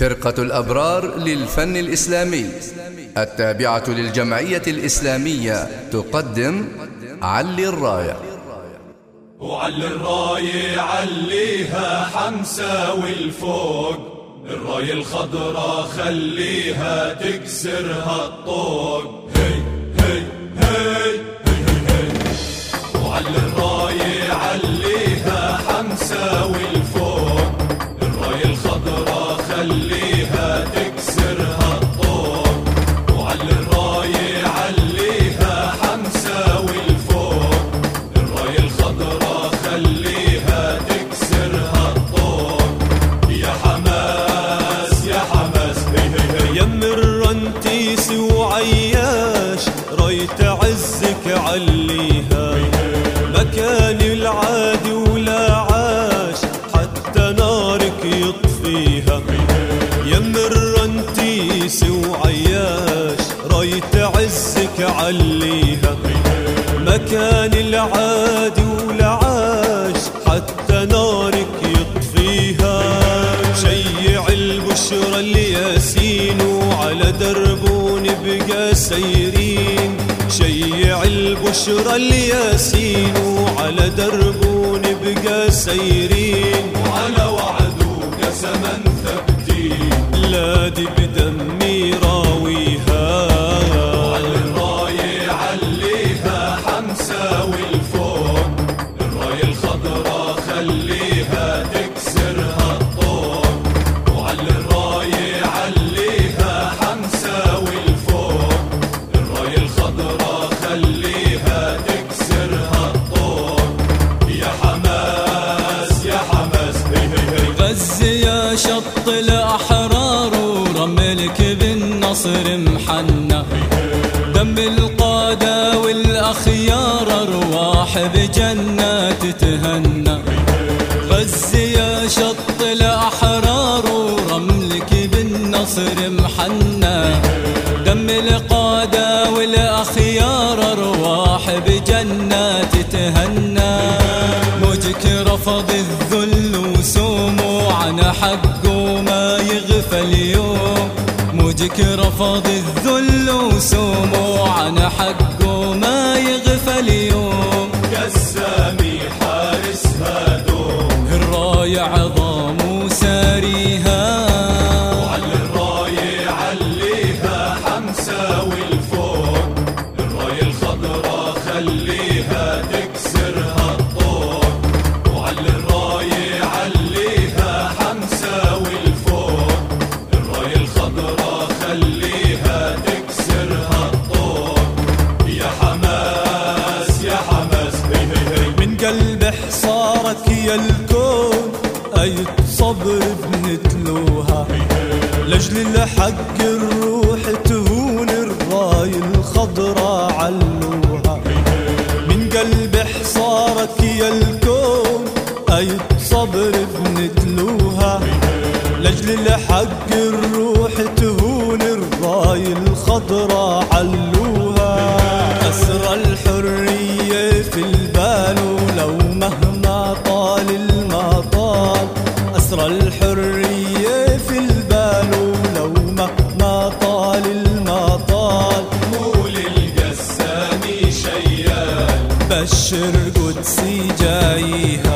فرقة الأبرار للفن الإسلامي. التابعة للجمعية الإسلامية تقدم علي الراية. وعلي الراية عليها حمسة والفوق. الراية الخضراء خليها تكسرها الطوق. هي هي هي هي هي, هي. وعلي الراية وعياش رايت عزك عليها. مكان العادي ولا عاش حتى نارك يطفيها. يم الرنتيس وعياش رايت عزك عليها. مكان العادي ولا عاش حتى نارك يطفيها. شيع البشرى الياسين وعلى دربون سيرين شيع البشرى الياسين وعلى دربون بقى سيرين. وعلى وعد قسما ثبتين. لا دي بدمي راويها بالنصر محنى دم القادة والأخيار أرواح بجنات تهنى. غزة يا شط الأحرار ورملك بالنصر محنى دم القادة والأخيار أرواح بجنات تهنى. موجك رفض الذل وسومه عن حقه موجك رفض الذل وسومه عن حقه ما يغفل يوم. قسامي حارسها دوم الراية عظام هي هي من قلب حصارك يا الكون. أية صبر بنتلوها. لجل الحق الروح تهون الراي الخضراء علوها. من قلب حصارك يا الكون. أية صبر بنتلوها. لجل الحق الروح تهون الراي الخضراء علوها. حصر الحرية في البال ولو ما طال المطال مو للقسام شيال. بشر قدسي جايها